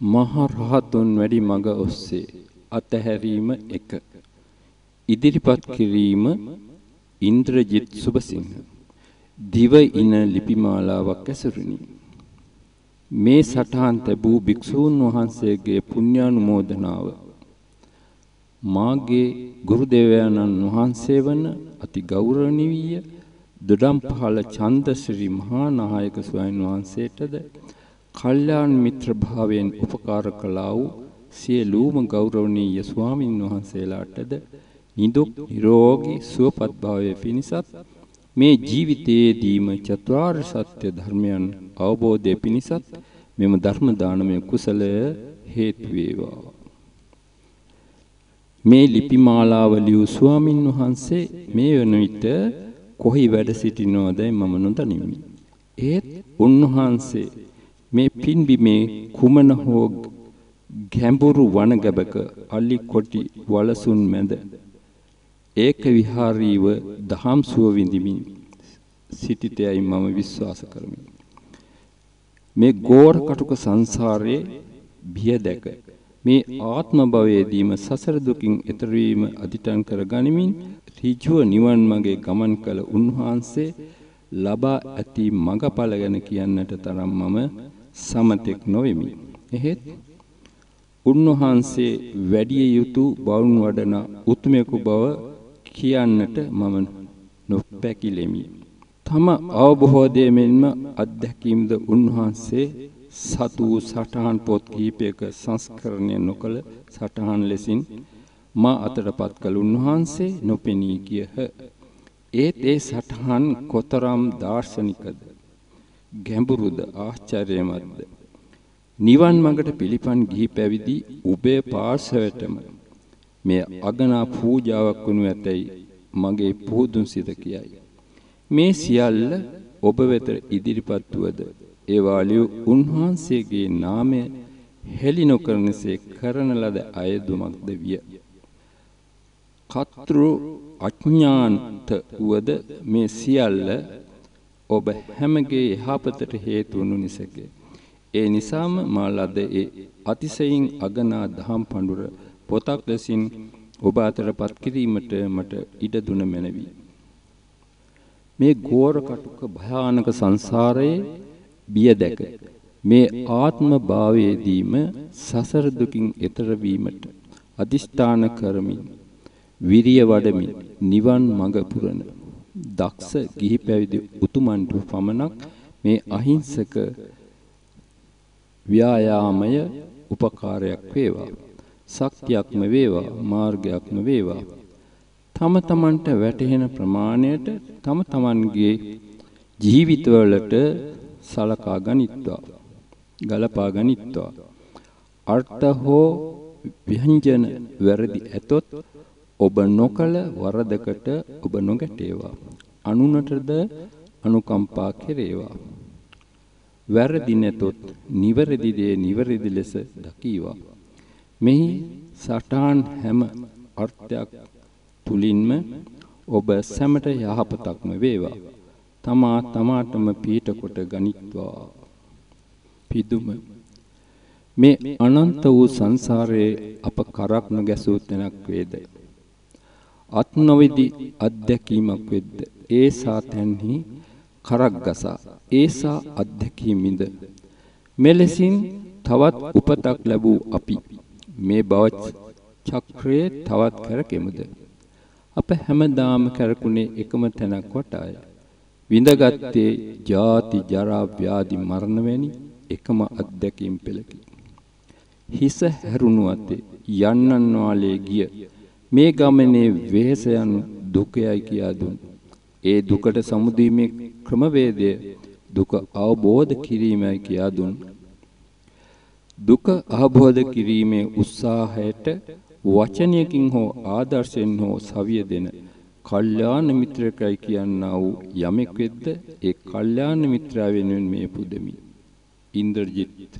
මහ රහතුන් වැඩි මඟ ඔස්සේ අතහැරීම 1 ඉදිරිපත් කිරීම ඉන්ද්‍රජිත් සුබසිංහ. දිව ඉන ලිපිමාලාවක් ඇසුරුනි. මේ සටහන් ලැබූ භික්ෂූන් වහන්සේගේ පුණ්‍යානුමෝදනාව මාගේ ගුරු දේවයන්න් වහන්සේ වන අති ගෞරවනීය දොඩම්පහළ චන්දශ්‍රී මහා නායක ස්වාමීන් වහන්සේටද කල්යාණ මිත්‍ර භාවයෙන් උපකාර කළා වූ සියලුම ගෞරවනීය ස්වාමින් වහන්සේලාටද නිදුක් නිරෝගී සුවපත් භාවයේ පිණිසත් මේ ජීවිතයේදීම චතුරාර්ය සත්‍ය ධර්මයන් අවබෝධය පිණිසත් මෙම ධර්ම දානමය කුසලය හේතු වේවා මේ ලිපිමාලාව ලියූ ස්වාමින් වහන්සේ මේ වන විට කොහි වැඩ සිටිනවදයි මම නොදනිමි. ඒත් උන්වහන්සේ මේ පින්බිමේ කුමන හෝ ගැඹුරු වනගැබක අලි කොටි වලසුන් මැද ඒක විහාරීව දහම් සුව විඳිමින් සිටිතයයි මම විශ්වාස කරමි. මේ ගෝර කටුක සංසාරයේ බිය දැක මේ ආත්ම භවයේදීම සසර දුකින් එතර වීම අදිටන් කර ගනිමින් ඍජුව නිවන් මාගේ ගමන් කළ උන්වහන්සේ ලබා ඇති මඟඵල ගැන කියන්නට තරම් මම සමතෙක් නොවෙමි. එහෙත් උන්වහන්සේ වැඩි යුතු බවුන් වඩන උතුමෙකු බව කියන්නට මම නොපැකිලෙමි. තම අවබෝධයේ මෙන්ම අත්දැකීම්ද උන්වහන්සේ සතු සටහන් පොත් කීපයක සංස්කරණය නොකළ සටහන් ලෙසින් මා අතටපත් කළ උන්වහන්සේ නොපෙනී ගියහ. ඒත් ඒ සටහන් කොතරම් දාර්ශනිකද ගැඹුරුද ආශ්චර්යමත්ද නිවන් මඟට පිළිපන් ගිහි පැවිදි උබේ පාර්ශවයටම මේ අගනා පූජාවක් වනු ඇතැයි මගේ පුහුදුන් සිත කියයි. මේ සියල්ල ඔබ වෙත ඉදිරිපත් වූද ඒ වාලිය උන්වහන්සේගේ නාමය හෙළි නොකරනසේ කරන ලද අයදුමක්ද විය. කතෘ අඥාන්ත වූද මේ සියල්ල ඔබ හැමගේ යහපතට හේතු වනු නිසකේ. ඒ නිසාම මා ලද ඒ අතිශයින් අගනා දහම් පඬුර පොතක් ලෙසින් ඔබ අතරපත් කිරීමට මට ඉඩ දුන මැනවි. මේ ගෝර කටුක භයානක සංසාරයේ බිය දැක මේ ආත්ම භාවයේදීම සසර දුකින් එතර වීමට අදිෂ්ඨාන කරමින් විරිය වඩමින් නිවන් මඟ පුරන දක්ෂ ගිහි පැවිදි උතුමන්ට පමණක් මේ අහිංසක ව්‍යායාමය උපකාරයක් වේවා. ශක්තියක්ම වේවා මාර්ගයක්ම වේවා. තම තමන්ට වැටහෙන ප්‍රමාණයට තම තමන්ගේ ජීවිතවලට සලකා ගනිත්වා. ගලපා ගනිත්වා. අර්ථ හෝ ව්‍යංජන වැරදි ඇතොත් ඔබ නොකල වරදකට ඔබ නොගැටේවා. අනුනටද අනුකම්පා කෙරේවා. වැරදි නැතොත් නිවැරදි දේ නිවැරදි ලෙස දකීවා. මෙහි සටහන් හැම අර්ථයක් තුලින්ම ඔබ සැමට යහපතක්ම වේවා. තමා තමාටම පීඨ කොට ගනිත්වා. පිදුම මේ අනන්ත වූ සංසාරයේ අප කරක් නොගැසූ තැනක් වේද? අත් නොවිදි අත්දැකීමක් වෙද්ද? ඒසා තැන්හි කරක් ගසා ඒසා අත්දැකීමින්ද. මෙලෙසින් තවත් උපතක් ලැබූ අපි. මේ බව චක්‍රයේ තවත් කරකෙමුද? අප හැමදාම කරකුනේ එකම තැනක් වටාය. විඳගත්තේ ජාති ජරා ව්‍යාධි මරණ වැනි එකම අත්දැකීම් පෙළකි. හිස හැරුණු අතේ යන්නන් වාලේ ගිය මේ ගමනේ වෙහෙස යනු දුකයයි කියා දුන් ඒ දුකට සමුදීමේ ක්‍රමවේදය දුක අවබෝධ කිරීමයි කියා දුන්. දුක අවබෝධ කිරීමේ උත්සාහයට වචනයකින් හෝ ආදර්ශයෙන් හෝ සවිය දෙන කල්යාණ මිත්‍රකයි කියනා වූ යමෙක් වෙද්ද ඒ කල්යාණ මිත්‍රා වෙනුවෙන් මේ පුදමි. ඉන්ද්‍රජිත්